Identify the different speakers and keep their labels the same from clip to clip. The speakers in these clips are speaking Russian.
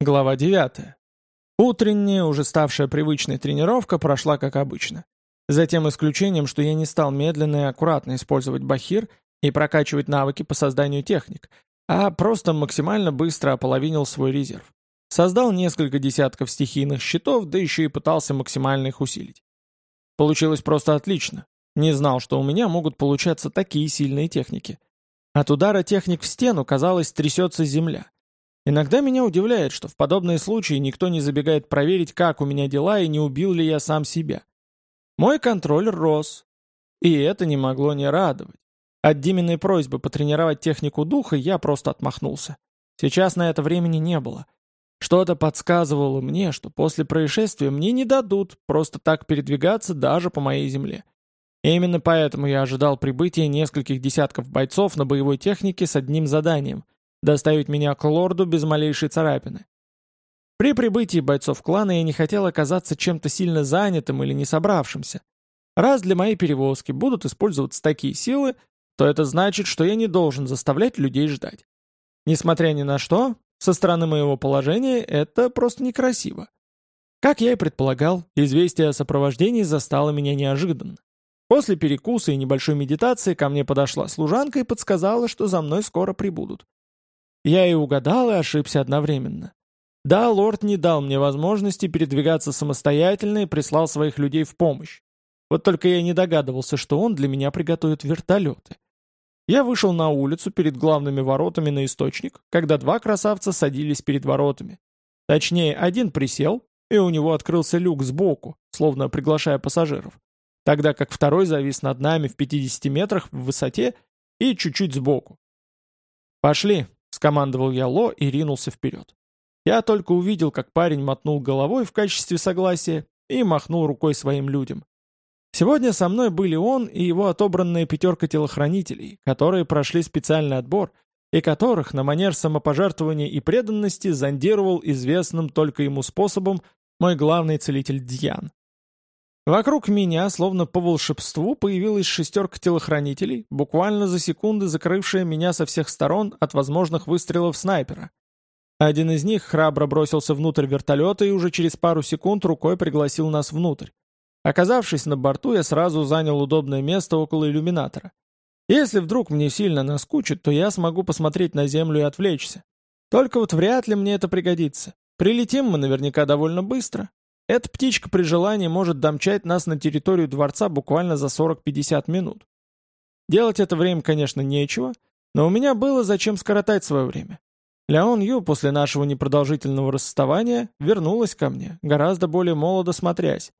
Speaker 1: Глава 9. Утренняя, уже ставшая привычной тренировка прошла как обычно. За тем исключением, что я не стал медленно и аккуратно использовать бахир и прокачивать навыки по созданию техник, а просто максимально быстро ополовинил свой резерв. Создал несколько десятков стихийных щитов, да еще и пытался максимально их усилить. Получилось просто отлично. Не знал, что у меня могут получаться такие сильные техники. От удара техник в стену, казалось, трясется земля. Иногда меня удивляет, что в подобные случаи никто не забегает проверить, как у меня дела и не убил ли я сам себя. Мой контроль рос. И это не могло не радовать. От Диминой просьбы потренировать технику духа я просто отмахнулся. Сейчас на это времени не было. Что-то подсказывало мне, что после происшествия мне не дадут просто так передвигаться даже по моей земле. И именно поэтому я ожидал прибытия нескольких десятков бойцов на боевой технике с одним заданием — доставить меня к лорду без малейшей царапины. При прибытии бойцов клана я не хотел оказаться чем-то сильно занятым или не собравшимся. Раз для моей перевозки будут использоваться такие силы, то это значит, что я не должен заставлять людей ждать. Несмотря ни на что, со стороны моего положения это просто некрасиво. Как я и предполагал, известие о сопровождении застало меня неожиданно. После перекуса и небольшой медитации ко мне подошла служанка и подсказала, что за мной скоро прибудут. Я и угадал, и ошибся одновременно. Да, лорд не дал мне возможности передвигаться самостоятельно и прислал своих людей в помощь. Вот только я не догадывался, что он для меня приготовит вертолеты. Я вышел на улицу перед главными воротами на источник, когда два красавца садились перед воротами. Точнее, один присел, и у него открылся люк сбоку, словно приглашая пассажиров, тогда как второй завис над нами в 50 метрах в высоте и чуть-чуть сбоку. «Пошли», — скомандовал я Ло и ринулся вперед. Я только увидел, как парень мотнул головой в качестве согласия и махнул рукой своим людям. Сегодня со мной были он и его отобранная пятерка телохранителей, которые прошли специальный отбор, и которых на манер самопожертвования и преданности зондировал известным только ему способом мой главный целитель Дьян. Вокруг меня, словно по волшебству, появилась шестерка телохранителей, буквально за секунды закрывшая меня со всех сторон от возможных выстрелов снайпера. Один из них храбро бросился внутрь вертолета и уже через пару секунд рукой пригласил нас внутрь. Оказавшись на борту, я сразу занял удобное место около иллюминатора. Если вдруг мне сильно наскучит, то я смогу посмотреть на Землю и отвлечься. Только вот вряд ли мне это пригодится. Прилетим мы наверняка довольно быстро, эта птичка при желании может домчать нас на территорию дворца буквально за 40-50 минут. Делать это время, конечно, нечего, но у меня было зачем скоротать свое время. Ляон Ю после нашего непродолжительного расставания вернулась ко мне, гораздо более молодо смотрясь,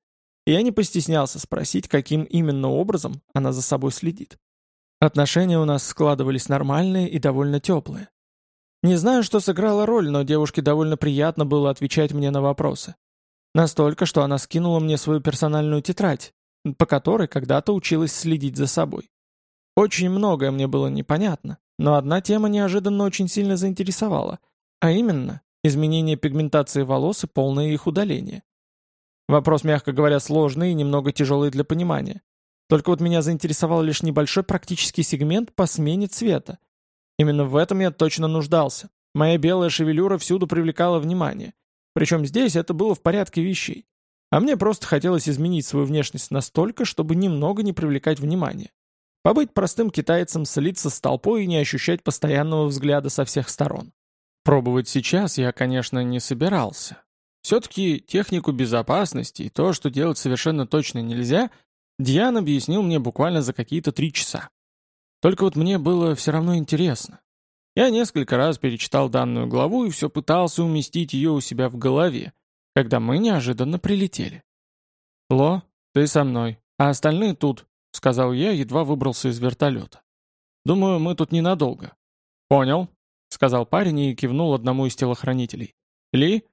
Speaker 1: и я не постеснялся спросить, каким именно образом она за собой следит. Отношения у нас складывались нормальные и довольно теплые. Не знаю, что сыграла роль, но девушке довольно приятно было отвечать мне на вопросы. Настолько, что она скинула мне свою персональную тетрадь, по которой когда-то училась следить за собой. Очень многое мне было непонятно, но одна тема неожиданно очень сильно заинтересовала, а именно изменение пигментации волос и полное их удаление. Вопрос, мягко говоря, сложный и немного тяжелый для понимания. Только вот меня заинтересовал лишь небольшой практический сегмент по смене цвета. Именно в этом я точно нуждался. Моя белая шевелюра всюду привлекала внимание, причем здесь это было в порядке вещей. А мне просто хотелось изменить свою внешность настолько, чтобы немного не привлекать внимания. Побыть простым китайцем, слиться с толпой и не ощущать постоянного взгляда со всех сторон. Пробовать сейчас я, конечно, не собирался. Все-таки технику безопасности и то, что делать совершенно точно нельзя, Диан объяснил мне буквально за какие-то три часа. Только вот мне было все равно интересно. Я несколько раз перечитал данную главу и все пытался уместить ее у себя в голове, когда мы неожиданно прилетели. «Ло, ты со мной, а остальные тут», — сказал я, едва выбрался из вертолета. «Думаю, мы тут ненадолго». «Понял», — сказал парень и кивнул одному из телохранителей. «Ли?»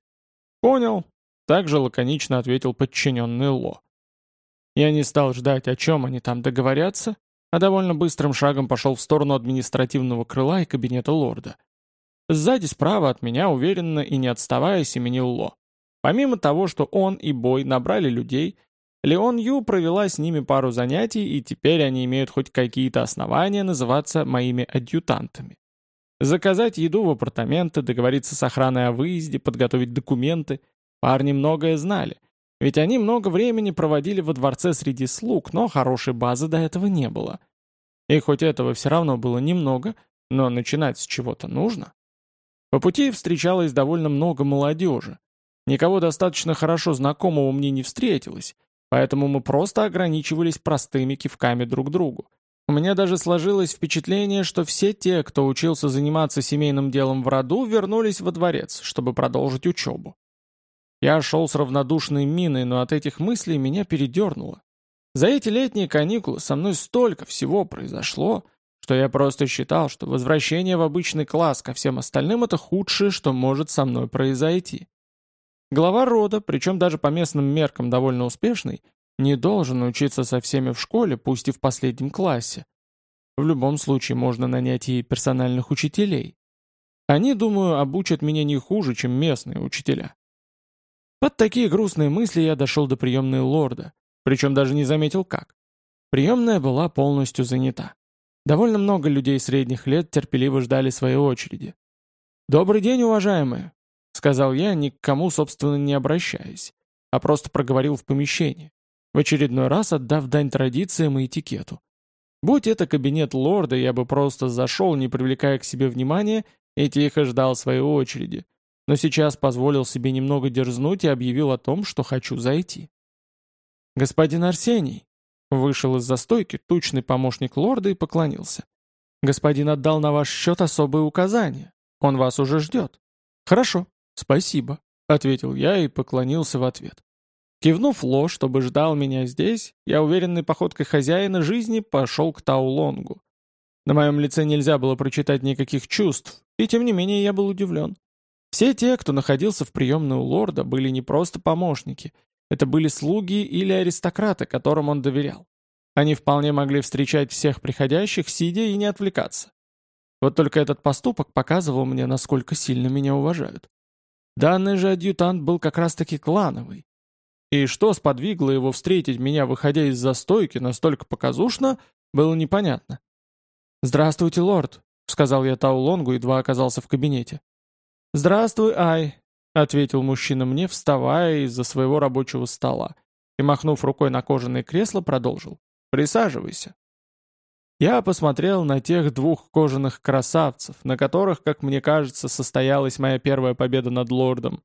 Speaker 1: «Понял», — также лаконично ответил подчиненный Ло. Я не стал ждать, о чем они там договорятся, а довольно быстрым шагом пошел в сторону административного крыла и кабинета лорда. Сзади справа от меня уверенно и не отставая семенил Ло. Помимо того, что он и Бой набрали людей, Леон Ю провела с ними пару занятий, и теперь они имеют хоть какие-то основания называться моими адъютантами. Заказать еду в апартаменты, договориться с охраной о выезде, подготовить документы. Парни многое знали. Ведь они много времени проводили во дворце среди слуг, но хорошей базы до этого не было. И хоть этого все равно было немного, но начинать с чего-то нужно. По пути встречалось довольно много молодежи. Никого достаточно хорошо знакомого мне не встретилось, поэтому мы просто ограничивались простыми кивками друг другу. У меня даже сложилось впечатление, что все те, кто учился заниматься семейным делом в роду, вернулись во дворец, чтобы продолжить учебу. Я шел с равнодушной миной, но от этих мыслей меня передернуло. За эти летние каникулы со мной столько всего произошло, что я просто считал, что возвращение в обычный класс ко всем остальным — это худшее, что может со мной произойти. Глава рода, причем даже по местным меркам довольно успешный, не должен учиться со всеми в школе, пусть и в последнем классе. В любом случае можно нанять и персональных учителей. Они, думаю, обучат меня не хуже, чем местные учителя. Под такие грустные мысли я дошел до приемной лорда, причем даже не заметил как. Приемная была полностью занята. Довольно много людей средних лет терпеливо ждали своей очереди. «Добрый день, уважаемые!» — сказал я, ни к кому, собственно, не обращаясь, а просто проговорил в помещении, в очередной раз отдав дань традициям и этикету. Будь это кабинет лорда, я бы просто зашел, не привлекая к себе внимания, и тихо ждал своей очереди, но сейчас позволил себе немного дерзнуть и объявил о том, что хочу зайти. «Господин Арсений!» Вышел из застойки тучный помощник лорда и поклонился. «Господин отдал на ваш счет особые указания. Он вас уже ждет». «Хорошо, спасибо», — ответил я и поклонился в ответ. Кивнув Ло, чтобы ждал меня здесь, я уверенной походкой хозяина жизни пошел к Таулонгу. На моем лице нельзя было прочитать никаких чувств, и тем не менее я был удивлен. Все те, кто находился в приемной у лорда, были не просто помощники. Это были слуги или аристократы, которым он доверял. Они вполне могли встречать всех приходящих, сидя и не отвлекаться. Вот только этот поступок показывал мне, насколько сильно меня уважают. Данный же адъютант был как раз-таки клановый. И что сподвигло его встретить меня, выходя из застойки, настолько показушно, было непонятно. «Здравствуйте, лорд», — сказал я Таулонгу, едва оказался в кабинете. «Здравствуй, Ай», — ответил мужчина мне, вставая из-за своего рабочего стола, и, махнув рукой на кожаное кресло, продолжил. «Присаживайся». Я посмотрел на тех двух кожаных красавцев, на которых, как мне кажется, состоялась моя первая победа над лордом.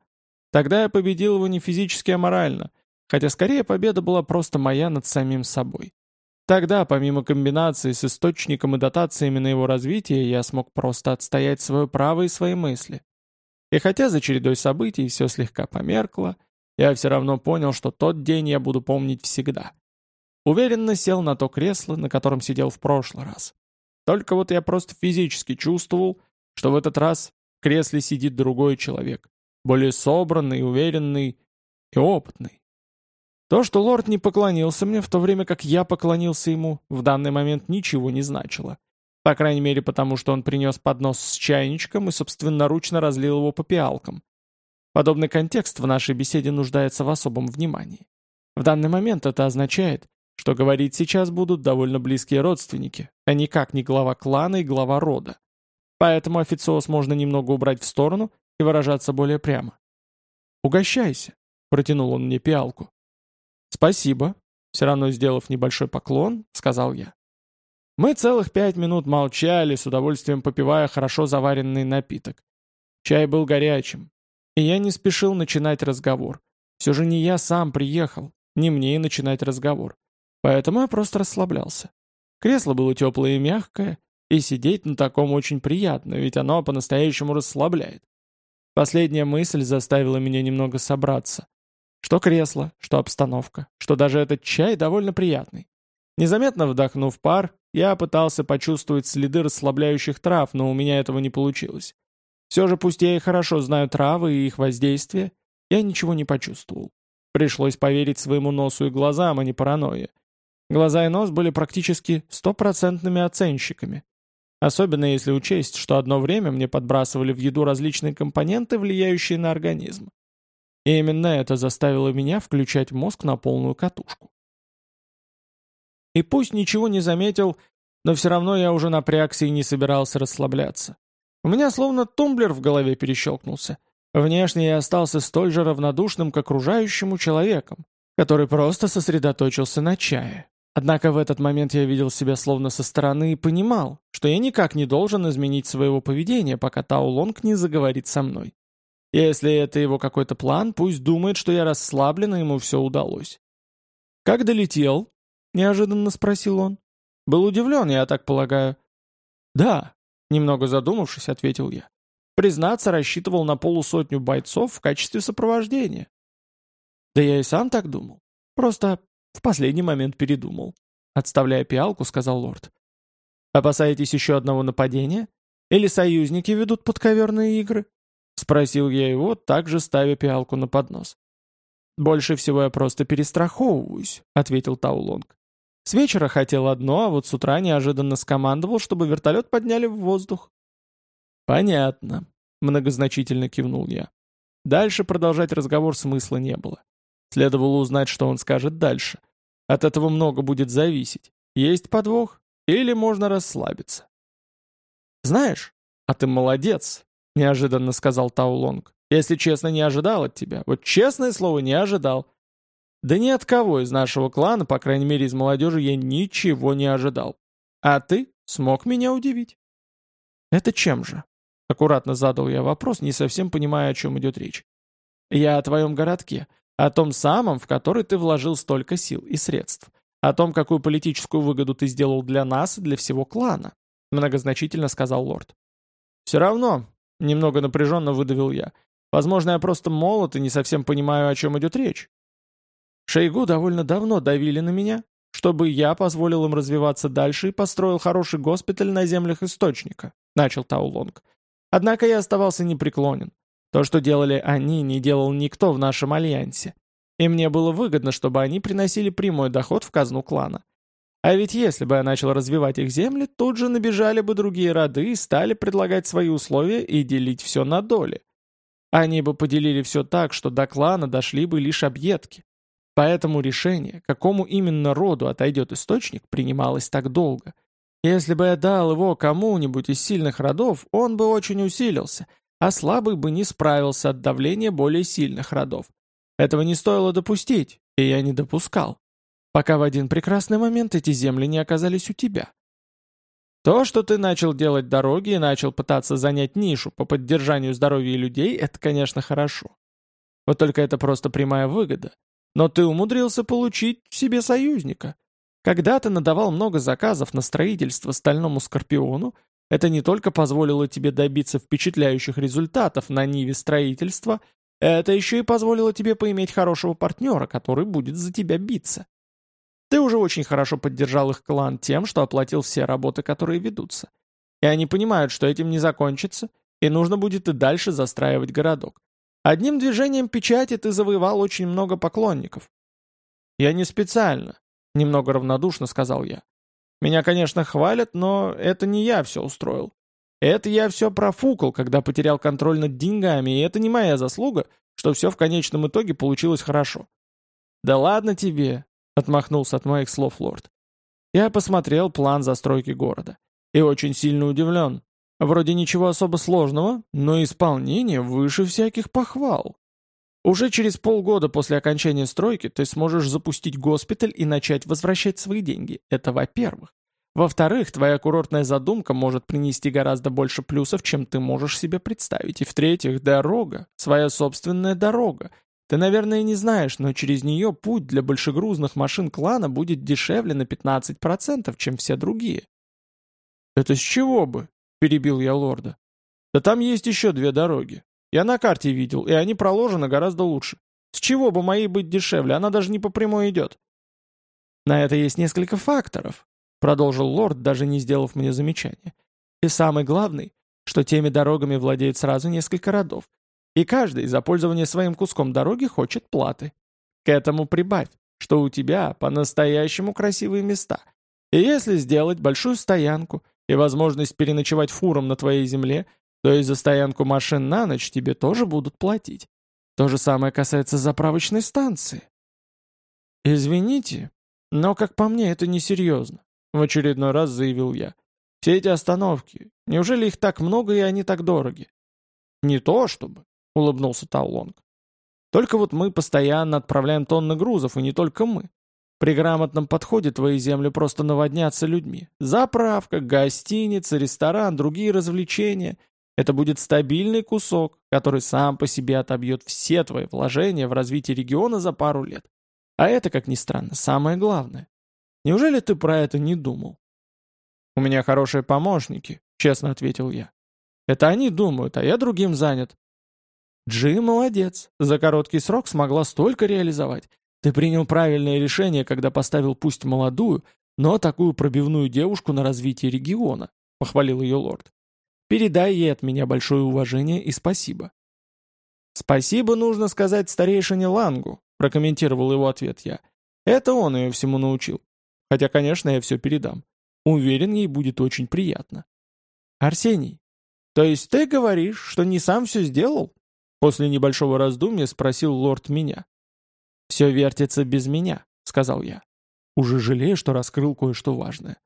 Speaker 1: Тогда я победил его не физически, а морально, хотя скорее победа была просто моя над самим собой. Тогда, помимо комбинации с источником и дотациями на его развитие, я смог просто отстоять свое право и свои мысли. И хотя за чередой событий все слегка померкло, я все равно понял, что тот день я буду помнить всегда. Уверенно сел на то кресло, на котором сидел в прошлый раз. Только вот я просто физически чувствовал, что в этот раз в кресле сидит другой человек, более собранный, уверенный и опытный. То, что лорд не поклонился мне, в то время как я поклонился ему, в данный момент ничего не значило. По крайней мере, потому что он принес поднос с чайничком и собственноручно разлил его по пиалкам. Подобный контекст в нашей беседе нуждается в особом внимании. В данный момент это означает, что говорить сейчас будут довольно близкие родственники, а никак не глава клана и глава рода. Поэтому официоз можно немного убрать в сторону и выражаться более прямо. «Угощайся», — протянул он мне пиалку. «Спасибо», — все равно сделав небольшой поклон, сказал я. Мы целых пять минут молчали, с удовольствием попивая хорошо заваренный напиток. Чай был горячим, и я не спешил начинать разговор. Все же не я сам приехал, не мне и начинать разговор. Поэтому я просто расслаблялся. Кресло было теплое и мягкое, и сидеть на таком очень приятно, ведь оно по-настоящему расслабляет. Последняя мысль заставила меня немного собраться. Что кресло, что обстановка, что даже этот чай довольно приятный. Незаметно вдохнув пар, я пытался почувствовать следы расслабляющих трав, но у меня этого не получилось. Все же, пусть я и хорошо знаю травы и их воздействие, я ничего не почувствовал. Пришлось поверить своему носу и глазам, а не паранойе. Глаза и нос были практически стопроцентными оценщиками. Особенно если учесть, что одно время мне подбрасывали в еду различные компоненты, влияющие на организм. И именно это заставило меня включать мозг на полную катушку. И пусть ничего не заметил, но все равно я уже напрягся и не собирался расслабляться. У меня словно тумблер в голове перещелкнулся. Внешне я остался столь же равнодушным к окружающему человеком, который просто сосредоточился на чае. Однако в этот момент я видел себя словно со стороны и понимал, что я никак не должен изменить своего поведения, пока Тао Лонг не заговорит со мной. Если это его какой-то план, пусть думает, что я расслаблен, и ему все удалось. «Как долетел?» — неожиданно спросил он. «Был удивлен, я так полагаю». «Да», — немного задумавшись, ответил я. «Признаться, рассчитывал на полусотню бойцов в качестве сопровождения». «Да я и сам так думал. Просто в последний момент передумал». Отставляя пиалку, сказал лорд. «Опасаетесь еще одного нападения? Или союзники ведут подковерные игры?» Спросил я его, также ставя пиалку на поднос. «Больше всего я просто перестраховываюсь», — ответил Таулонг. «С вечера хотел одно, а вот с утра неожиданно скомандовал, чтобы вертолет подняли в воздух». «Понятно», — многозначительно кивнул я. Дальше продолжать разговор смысла не было. Следовало узнать, что он скажет дальше. От этого много будет зависеть. Есть подвох или можно расслабиться. «Знаешь, а ты молодец», — неожиданно сказал Таулонг. «Если честно, не ожидал от тебя. Вот честное слово, не ожидал». «Да ни от кого из нашего клана, по крайней мере из молодежи, я ничего не ожидал. А ты смог меня удивить». «Это чем же?» — аккуратно задал я вопрос, не совсем понимая, о чем идет речь. «Я о твоем городке, о том самом, в который ты вложил столько сил и средств, о том, какую политическую выгоду ты сделал для нас и для всего клана», — многозначительно сказал лорд. «Все равно, Немного напряженно выдавил я. Возможно, я просто молод и не совсем понимаю, о чем идет речь. Шейгу довольно давно давили на меня, чтобы я позволил им развиваться дальше и построил хороший госпиталь на землях Источника», — начал Таулонг. Однако я оставался непреклонен. То, что делали они, не делал никто в нашем альянсе. И мне было выгодно, чтобы они приносили прямой доход в казну клана. А ведь если бы я начал развивать их земли, тут же набежали бы другие роды и стали предлагать свои условия и делить все на доли. Они бы поделили все так, что до клана дошли бы лишь объедки. Поэтому решение, какому именно роду отойдет источник, принималось так долго. Если бы я дал его кому-нибудь из сильных родов, он бы очень усилился, а слабый бы не справился от давления более сильных родов. Этого не стоило допустить, и я не допускал пока в один прекрасный момент эти земли не оказались у тебя. То, что ты начал делать дороги и начал пытаться занять нишу по поддержанию здоровья людей, это, конечно, хорошо. Вот только это просто прямая выгода. Но ты умудрился получить себе союзника. Когда ты надавал много заказов на строительство стальному Скорпиону, это не только позволило тебе добиться впечатляющих результатов на ниве строительства, это еще и позволило тебе поиметь хорошего партнера, который будет за тебя биться. Ты уже очень хорошо поддержал их клан тем, что оплатил все работы, которые ведутся. И они понимают, что этим не закончится, и нужно будет и дальше застраивать городок. Одним движением печати ты завоевал очень много поклонников. Я не специально, немного равнодушно сказал я. Меня, конечно, хвалят, но это не я все устроил. Это я все профукал, когда потерял контроль над деньгами, и это не моя заслуга, что все в конечном итоге получилось хорошо. Да ладно тебе, отмахнулся от моих слов лорд. Я посмотрел план застройки города. И очень сильно удивлен. Вроде ничего особо сложного, но исполнение выше всяких похвал. Уже через полгода после окончания стройки ты сможешь запустить госпиталь и начать возвращать свои деньги. Это во-первых. Во-вторых, твоя курортная задумка может принести гораздо больше плюсов, чем ты можешь себе представить. И в-третьих, дорога, своя собственная дорога, ты, наверное, не знаешь, но через нее путь для большегрузных машин клана будет дешевле на 15%, чем все другие. «Это с чего бы?» — перебил я лорда. «Да там есть еще две дороги. Я на карте видел, и они проложены гораздо лучше. С чего бы моей быть дешевле? Она даже не по прямой идет». «На это есть несколько факторов», — продолжил лорд, даже не сделав мне замечания. «И самый главный, что теми дорогами владеют сразу несколько родов, и каждый за пользование своим куском дороги хочет платы. К этому прибавь, что у тебя по-настоящему красивые места. И если сделать большую стоянку и возможность переночевать фуром на твоей земле, то и за стоянку машин на ночь тебе тоже будут платить. То же самое касается заправочной станции. «Извините, но, как по мне, это несерьезно», — в очередной раз заявил я. Все эти остановки. Неужели их так много и они так дороги? Не то чтобы, улыбнулся Таулонг. Только вот мы постоянно отправляем тонны грузов, и не только мы. При грамотном подходе твои земли просто наводнятся людьми. Заправка, гостиница, ресторан, другие развлечения. Это будет стабильный кусок, который сам по себе отобьет все твои вложения в развитие региона за пару лет. А это, как ни странно, самое главное. Неужели ты про это не думал? «У меня хорошие помощники», — честно ответил я. «Это они думают, а я другим занят». «Джи молодец. За короткий срок смогла столько реализовать. Ты принял правильное решение, когда поставил пусть молодую, но такую пробивную девушку на развитие региона», — похвалил ее лорд. «Передай ей от меня большое уважение и спасибо». «Спасибо нужно сказать старейшине Лангу», — прокомментировал его ответ я. «Это он ее всему научил. Хотя, конечно, я все передам. Уверен, ей будет очень приятно. Арсений, то есть ты говоришь, что не сам все сделал? После небольшого раздумья спросил лорд меня. «Все вертится без меня», — сказал я. Уже жалею, что раскрыл кое-что важное.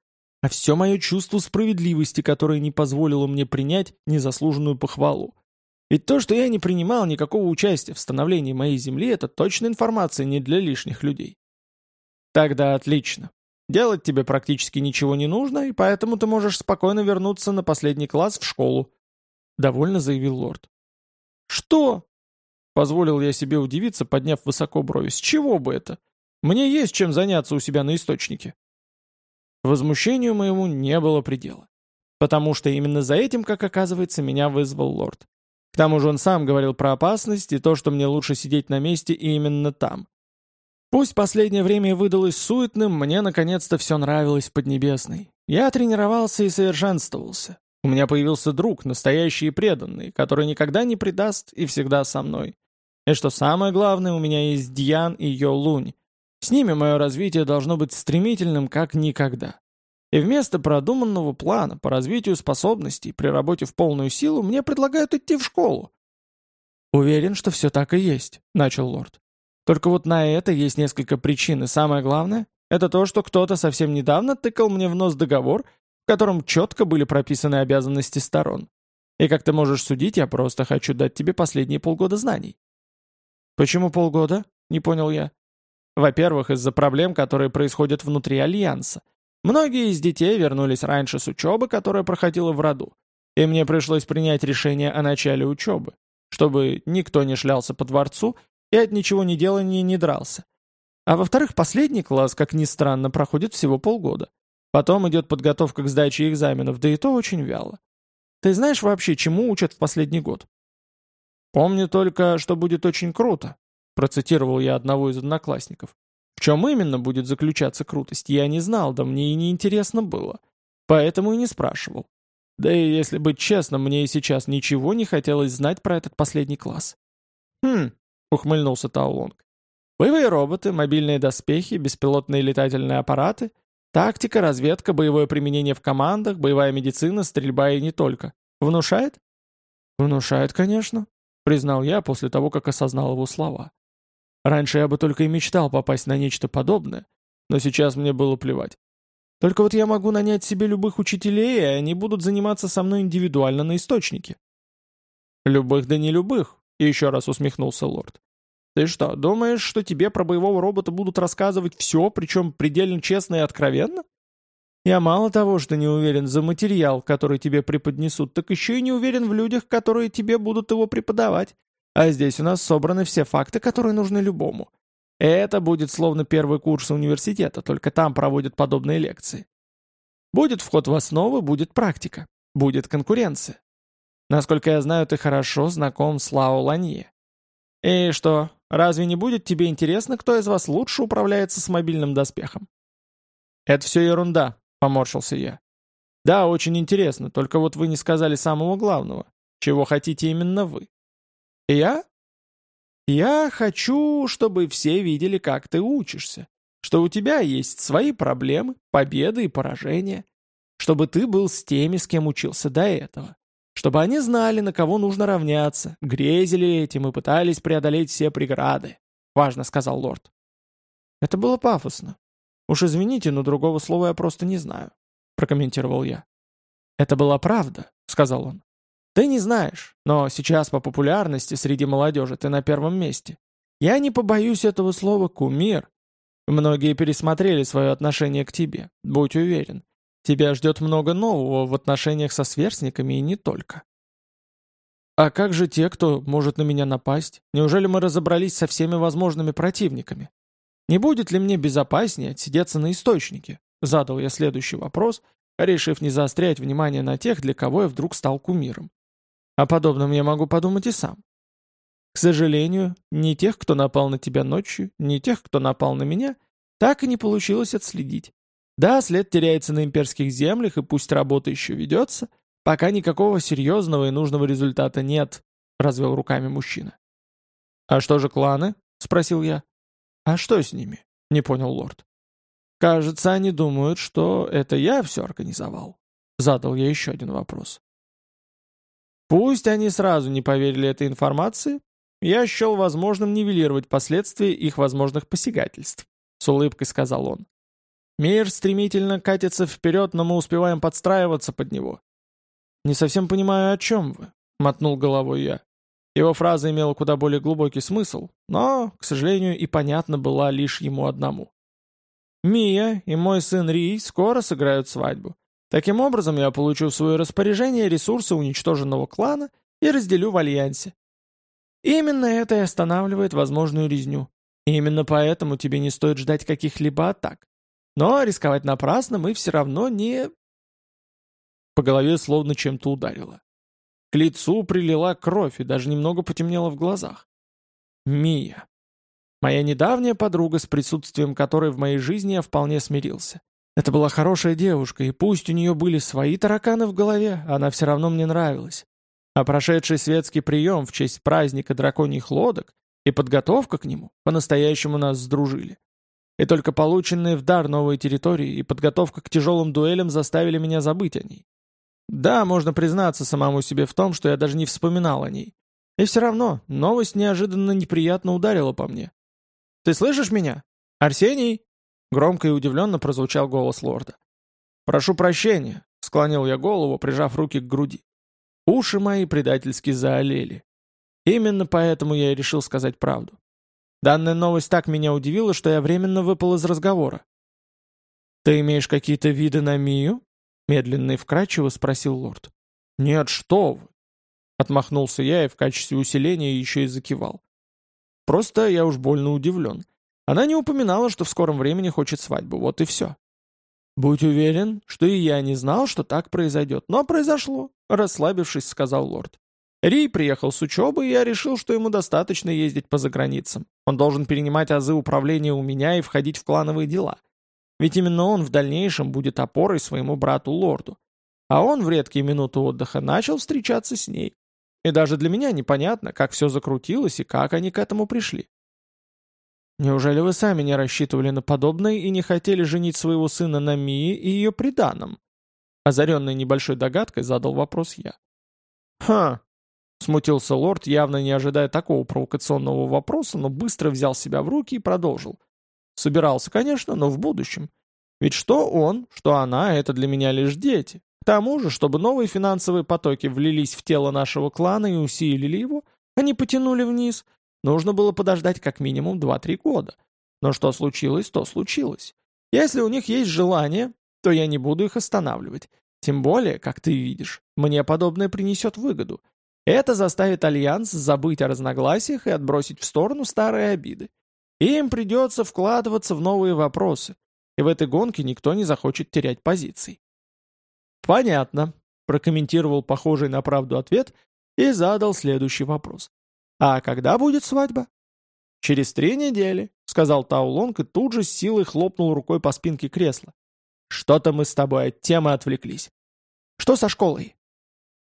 Speaker 1: А все мое чувство справедливости, которое не позволило мне принять незаслуженную похвалу. Ведь то, что я не принимал никакого участия в становлении моей земли, это точная информация не для лишних людей. Тогда отлично. Делать тебе практически ничего не нужно, и поэтому ты можешь спокойно вернуться на последний класс в школу», — довольно заявил лорд. «Что?» — позволил я себе удивиться, подняв высоко брови. «С чего бы это? Мне есть чем заняться у себя на источнике». Возмущению моему не было предела. Потому что именно за этим, как оказывается, меня вызвал лорд. К тому же он сам говорил про опасность и то, что мне лучше сидеть на месте именно там. Пусть последнее время выдалось суетным, мне наконец-то все нравилось в Поднебесной. Я тренировался и совершенствовался. У меня появился друг, настоящий и преданный, который никогда не предаст и всегда со мной. И что самое главное, у меня есть Дьян и Йолунь. С ними мое развитие должно быть стремительным, как никогда. И вместо продуманного плана по развитию способностей при работе в полную силу мне предлагают идти в школу. «Уверен, что все так и есть», — начал лорд. Только вот на это есть несколько причин, и самое главное — это то, что кто-то совсем недавно тыкал мне в нос договор, в котором четко были прописаны обязанности сторон. И как ты можешь судить, я просто хочу дать тебе последние полгода знаний. Почему полгода? Не понял я. Во-первых, из-за проблем, которые происходят внутри Альянса. Многие из детей вернулись раньше с учебы, которая проходила в роду. И мне пришлось принять решение о начале учебы, чтобы никто не шлялся по дворцу и от ничего не делания не дрался. А во-вторых, последний класс, как ни странно, проходит всего полгода. Потом идет подготовка к сдаче экзаменов, да и то очень вяло. Ты знаешь вообще, чему учат в последний год? Помню только, что будет очень круто, процитировал я одного из одноклассников. В чем именно будет заключаться крутость, я не знал, да мне и не интересно было. Поэтому и не спрашивал. Да и если быть честным, мне и сейчас ничего не хотелось знать про этот последний класс. Хм, ухмыльнулся Таулонг. Боевые роботы, мобильные доспехи, беспилотные летательные аппараты, тактика, разведка, боевое применение в командах, боевая медицина, стрельба и не только. Внушает? Внушает, конечно, признал я после того, как осознал его слова. Раньше я бы только и мечтал попасть на нечто подобное, но сейчас мне было плевать. Только вот я могу нанять себе любых учителей, и они будут заниматься со мной индивидуально на источнике. Любых да не любых, еще раз усмехнулся лорд. Ты что, думаешь, что тебе про боевого робота будут рассказывать все, причем предельно честно и откровенно? Я мало того, что не уверен за материал, который тебе преподнесут, так еще и не уверен в людях, которые тебе будут его преподавать. А здесь у нас собраны все факты, которые нужны любому. Это будет словно первый курс университета, только там проводят подобные лекции. Будет вход в основы, будет практика, будет конкуренция. Насколько я знаю, ты хорошо знаком с Лао Ланье. И что, разве не будет тебе интересно, кто из вас лучше управляется с мобильным доспехом? Это все ерунда, поморщился я. Да, очень интересно, только вот вы не сказали самого главного. Чего хотите именно вы? Я? Я хочу, чтобы все видели, как ты учишься. Что у тебя есть свои проблемы, победы и поражения. Чтобы ты был с теми, с кем учился до этого. Чтобы они знали, на кого нужно равняться, грезили этим и пытались преодолеть все преграды», — важно сказал лорд. «Это было пафосно. Уж извините, но другого слова я просто не знаю», — прокомментировал я. «Это была правда», — сказал он. «Ты не знаешь, но сейчас по популярности среди молодежи ты на первом месте. Я не побоюсь этого слова «кумир». Многие пересмотрели свое отношение к тебе, будь уверен. Тебя ждет много нового в отношениях со сверстниками и не только. А как же те, кто может на меня напасть? Неужели мы разобрались со всеми возможными противниками? Не будет ли мне безопаснее отсидеться на источнике? Задал я следующий вопрос, решив не заострять внимание на тех, для кого я вдруг стал кумиром. О подобном я могу подумать и сам. К сожалению, ни тех, кто напал на тебя ночью, ни тех, кто напал на меня, так и не получилось отследить. Да, след теряется на имперских землях, и пусть работа еще ведется, пока никакого серьезного и нужного результата нет, развел руками мужчина. «А что же кланы?» — спросил я. «А что с ними?» — не понял лорд. «Кажется, они думают, что это я все организовал». Задал я еще один вопрос. Пусть они сразу не поверили этой информации, я счел возможным нивелировать последствия их возможных посягательств, с улыбкой сказал он. Мир стремительно катится вперед, но мы успеваем подстраиваться под него. «Не совсем понимаю, о чем вы», — мотнул головой я. Его фраза имела куда более глубокий смысл, но, к сожалению, и понятна была лишь ему одному. Мия и мой сын Ри скоро сыграют свадьбу. Таким образом, я получу в свое распоряжение ресурсы уничтоженного клана и разделю в альянсе. Именно это и останавливает возможную резню. И именно поэтому тебе не стоит ждать каких-либо атак. Но рисковать напрасно мы все равно не... По голове словно чем-то ударило. К лицу прилила кровь и даже немного потемнело в глазах. Мия. Моя недавняя подруга, с присутствием которой в моей жизни я вполне смирился. Это была хорошая девушка, и пусть у нее были свои тараканы в голове, она все равно мне нравилась. А прошедший светский прием в честь праздника драконьих лодок и подготовка к нему по-настоящему нас сдружили. И только полученные в дар новые территории и подготовка к тяжелым дуэлям заставили меня забыть о ней. Да, можно признаться самому себе в том, что я даже не вспоминал о ней. И все равно новость неожиданно неприятно ударила по мне. «Ты слышишь меня? Арсений?» Громко и удивленно прозвучал голос лорда. «Прошу прощения», — склонил я голову, прижав руки к груди. Уши мои предательски заолели. Именно поэтому я и решил сказать правду. Данная новость так меня удивила, что я временно выпал из разговора. «Ты имеешь какие-то виды на Мию?» — медленно и вкрадчиво спросил лорд. «Нет, что вы!» Отмахнулся я и в качестве усиления еще и закивал. Просто я уж больно удивлен. Она не упоминала, что в скором времени хочет свадьбу, вот и все. «Будь уверен, что и я не знал, что так произойдет, но произошло», — расслабившись, сказал лорд. Ри приехал с учебы, и я решил, что ему достаточно ездить по заграницам. Он должен перенимать азы управления у меня и входить в клановые дела. Ведь именно он в дальнейшем будет опорой своему брату-лорду. А он в редкие минуты отдыха начал встречаться с ней. И даже для меня непонятно, как все закрутилось и как они к этому пришли. Неужели вы сами не рассчитывали на подобное и не хотели женить своего сына на Мии и ее приданом? Озаренный небольшой догадкой задал вопрос я. «Ха!» — смутился лорд, явно не ожидая такого провокационного вопроса, но быстро взял себя в руки и продолжил. Собирался, конечно, но в будущем. Ведь что он, что она — это для меня лишь дети. К тому же, чтобы новые финансовые потоки влились в тело нашего клана и усилили его, они потянули вниз, нужно было подождать как минимум 2-3 года. Но что случилось, то случилось. Если у них есть желание, то я не буду их останавливать. Тем более, как ты видишь, мне подобное принесет выгоду. Это заставит Альянс забыть о разногласиях и отбросить в сторону старые обиды. Им придется вкладываться в новые вопросы, и в этой гонке никто не захочет терять позиций. «Понятно», — прокомментировал похожий на правду ответ и задал следующий вопрос. «А когда будет свадьба?» «Через три недели», — сказал Таулонг и тут же с силой хлопнул рукой по спинке кресла. «Что-то мы с тобой от темы отвлеклись. Что со школой?»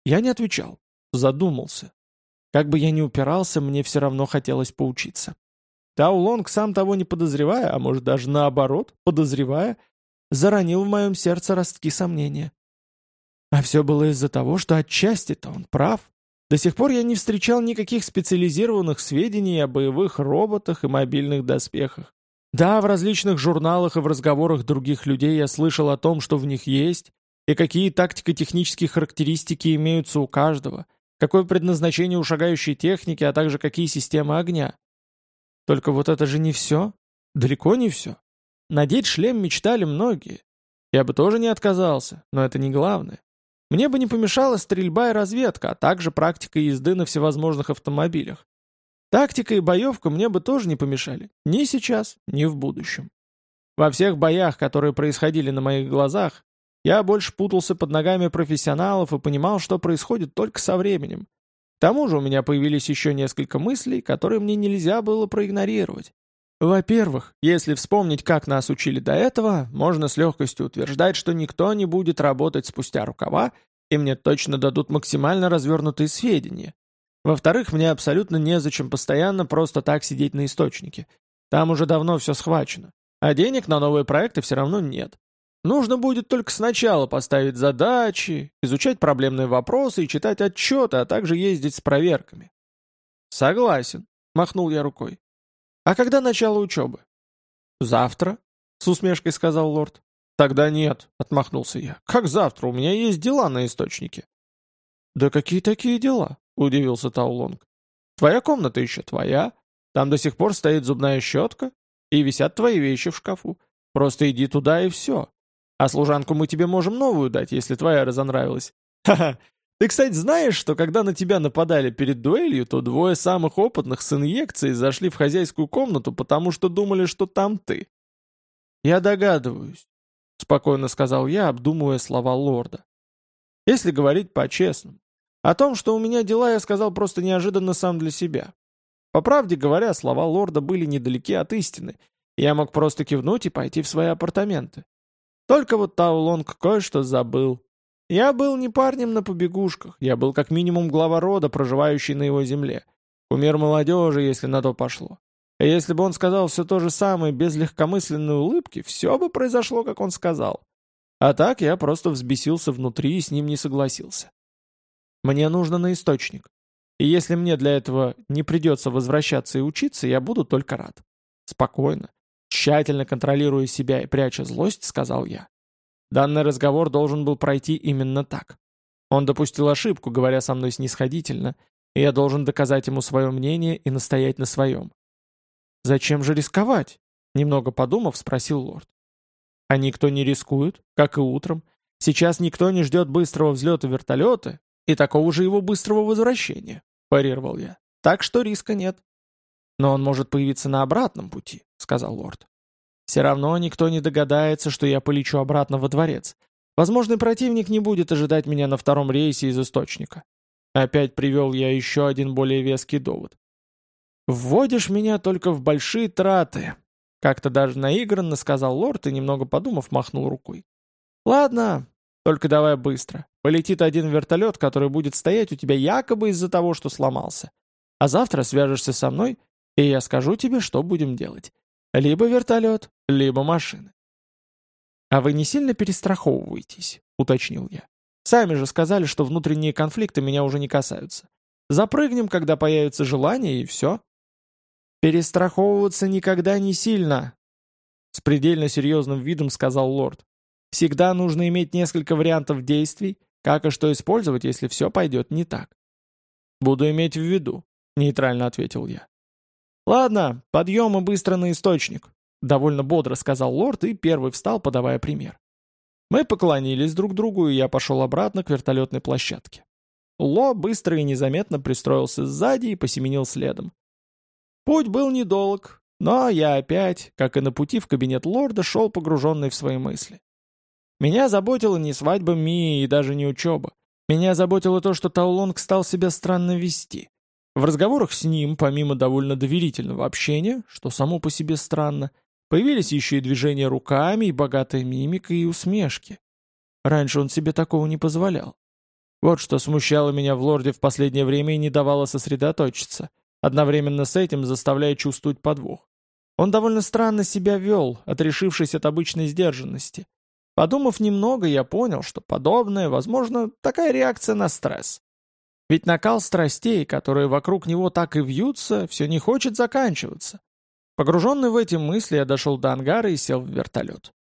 Speaker 1: Я не отвечал, задумался. Как бы я ни упирался, мне все равно хотелось поучиться. Таулонг, сам того не подозревая, а может даже наоборот, подозревая, заронил в моем сердце ростки сомнения. А все было из-за того, что отчасти-то он прав. До сих пор я не встречал никаких специализированных сведений о боевых роботах и мобильных доспехах. Да, в различных журналах и в разговорах других людей я слышал о том, что в них есть, и какие тактико-технические характеристики имеются у каждого, какое предназначение у шагающей техники, а также какие системы огня. Только вот это же не все. Далеко не все. Надеть шлем мечтали многие. Я бы тоже не отказался, но это не главное. Мне бы не помешала стрельба и разведка, а также практика езды на всевозможных автомобилях. Тактика и боевка мне бы тоже не помешали. Ни сейчас, ни в будущем. Во всех боях, которые происходили на моих глазах, я больше путался под ногами профессионалов и понимал, что происходит только со временем. Тому же у меня появились еще несколько мыслей, которые мне нельзя было проигнорировать. Во-первых, если вспомнить, как нас учили до этого, можно с легкостью утверждать, что никто не будет работать спустя рукава, и мне точно дадут максимально развернутые сведения. Во-вторых, мне абсолютно незачем постоянно просто так сидеть на источнике. Там уже давно все схвачено. А денег на новые проекты все равно нет. Нужно будет только сначала поставить задачи, изучать проблемные вопросы и читать отчеты, а также ездить с проверками. «Согласен», — махнул я рукой. «А когда начало учебы?» «Завтра», — с усмешкой сказал лорд. «Тогда нет», — отмахнулся я. «Как завтра? У меня есть дела на источнике». «Да какие такие дела?» — удивился Таулонг. «Твоя комната еще твоя. Там до сих пор стоит зубная щетка, и висят твои вещи в шкафу. Просто иди туда и все. А служанку мы тебе можем новую дать, если твоя разонравилась. Ха-ха. Ты, кстати, знаешь, что когда на тебя нападали перед дуэлью, то двое самых опытных с инъекцией зашли в хозяйскую комнату, потому что думали, что там ты? Я догадываюсь, спокойно сказал я, обдумывая слова лорда. Если говорить по-честному. О том, что у меня дела, я сказал просто неожиданно сам для себя. По правде говоря, слова лорда были недалеки от истины. Я мог просто кивнуть и пойти в свои апартаменты. Только вот Таулонг кое-что забыл. Я был не парнем на побегушках, я был как минимум глава рода, проживающий на его земле. Кумир молодежи, если на то пошло. И если бы он сказал все то же самое без легкомысленной улыбки, все бы произошло, как он сказал. А так я просто взбесился внутри и с ним не согласился. Мне нужно на источник. И если мне для этого не придется возвращаться и учиться, я буду только рад. Спокойно, Тщательно контролируя себя и пряча злость, сказал я. Данный разговор должен был пройти именно так. Он допустил ошибку, говоря со мной снисходительно, и я должен доказать ему свое мнение и настоять на своем. «Зачем же рисковать?» — немного подумав, спросил лорд. «А никто не рискует, как и утром. Сейчас никто не ждет быстрого взлета вертолета и такого же его быстрого возвращения», — парировал я. «Так что риска нет». «Но он может появиться на обратном пути», — сказал лорд. «Все равно никто не догадается, что я полечу обратно во дворец. Возможный противник не будет ожидать меня на втором рейсе из источника». Опять привел я еще один более веский довод. «Вводишь меня только в большие траты», — как-то даже наигранно сказал лорд и, немного подумав, махнул рукой. «Ладно, только давай быстро. Полетит один вертолет, который будет стоять у тебя якобы из-за того, что сломался. А завтра свяжешься со мной и я скажу тебе, что будем делать. Либо вертолет, либо машины. «А вы не сильно перестраховываетесь?» — уточнил я. «Сами же сказали, что внутренние конфликты меня уже не касаются. Запрыгнем, когда появится желание, и все». «Перестраховываться никогда не сильно», — с предельно серьезным видом сказал лорд. «Всегда нужно иметь несколько вариантов действий, как и что использовать, если все пойдет не так». «Буду иметь в виду», — нейтрально ответил я. «Ладно, подъем и быстро на источник», — довольно бодро сказал лорд и первый встал, подавая пример. Мы поклонились друг другу, и я пошел обратно к вертолетной площадке. Ло быстро и незаметно пристроился сзади и посеменил следом. Путь был недолг, но я опять, как и на пути в кабинет лорда, шел погруженный в свои мысли. Меня заботила не свадьба Мии и даже не учеба. Меня заботило то, что Таулонг стал себя странно вести. В разговорах с ним, помимо довольно доверительного общения, что само по себе странно, появились еще и движения руками, и богатая мимика, и усмешки. Раньше он себе такого не позволял. Вот что смущало меня в лорде в последнее время и не давало сосредоточиться, одновременно с этим заставляя чувствовать подвох. Он довольно странно себя вел, отрешившись от обычной сдержанности. Подумав немного, я понял, что подобное, возможно, такая реакция на стресс. Ведь накал страстей, которые вокруг него так и вьются, все не хочет заканчиваться. Погруженный в эти мысли, я дошел до ангара и сел в вертолет.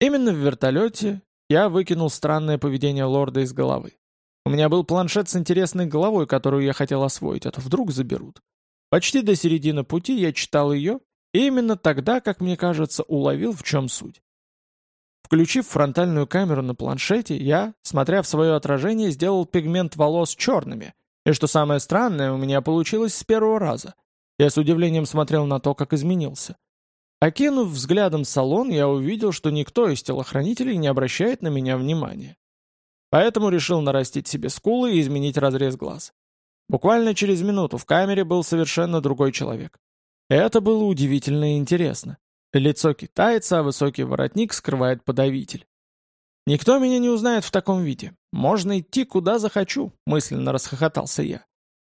Speaker 1: Именно в вертолете я выкинул странное поведение лорда из головы. У меня был планшет с интересной головой, которую я хотел освоить, а то вдруг заберут. Почти до середины пути я читал ее, и именно тогда, как мне кажется, уловил, в чем суть. Включив фронтальную камеру на планшете, я, смотря в свое отражение, сделал пигмент волос черными, и что самое странное, у меня получилось с первого раза. Я с удивлением смотрел на то, как изменился. Окинув взглядом салон, я увидел, что никто из телохранителей не обращает на меня внимания. Поэтому решил нарастить себе скулы и изменить разрез глаз. Буквально через минуту в камере был совершенно другой человек. Это было удивительно и интересно. Лицо китайца, а высокий воротник скрывает подавитель. «Никто меня не узнает в таком виде. Можно идти куда захочу», — мысленно расхохотался я.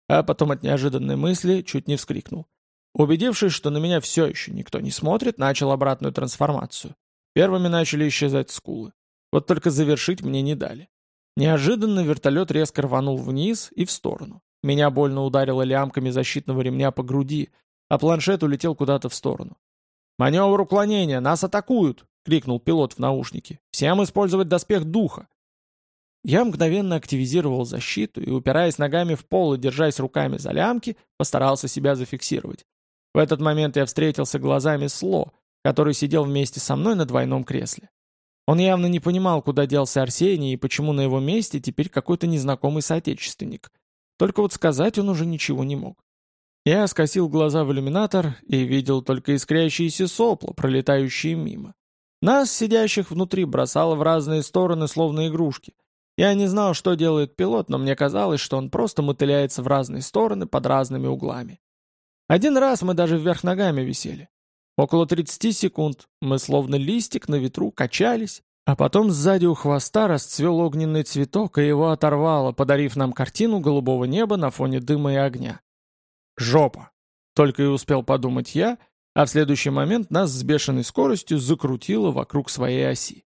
Speaker 1: А потом от неожиданной мысли чуть не вскрикнул. Убедившись, что на меня все еще никто не смотрит, начал обратную трансформацию. Первыми начали исчезать скулы. Вот только завершить мне не дали. Неожиданно вертолет резко рванул вниз и в сторону. Меня больно ударило лямками защитного ремня по груди, а планшет улетел куда-то в сторону. «Маневр уклонения! Нас атакуют!» — крикнул пилот в наушнике. «Всем использовать доспех духа!» Я мгновенно активизировал защиту и, упираясь ногами в пол и держась руками за лямки, постарался себя зафиксировать. В этот момент я встретился глазами с Ло, который сидел вместе со мной на двойном кресле. Он явно не понимал, куда делся Арсений и почему на его месте теперь какой-то незнакомый соотечественник. Только вот сказать он уже ничего не мог. Я скосил глаза в иллюминатор и видел только искрящиеся сопла, пролетающие мимо. Нас, сидящих внутри, бросало в разные стороны, словно игрушки. Я не знал, что делает пилот, но мне казалось, что он просто мотыляется в разные стороны под разными углами. Один раз мы даже вверх ногами висели. Около 30 секунд мы, словно листик на ветру, качались, а потом сзади у хвоста расцвел огненный цветок, и его оторвало, подарив нам картину голубого неба на фоне дыма и огня. Жопа! Только и успел подумать я, а в следующий момент нас с бешеной скоростью закрутило вокруг своей оси.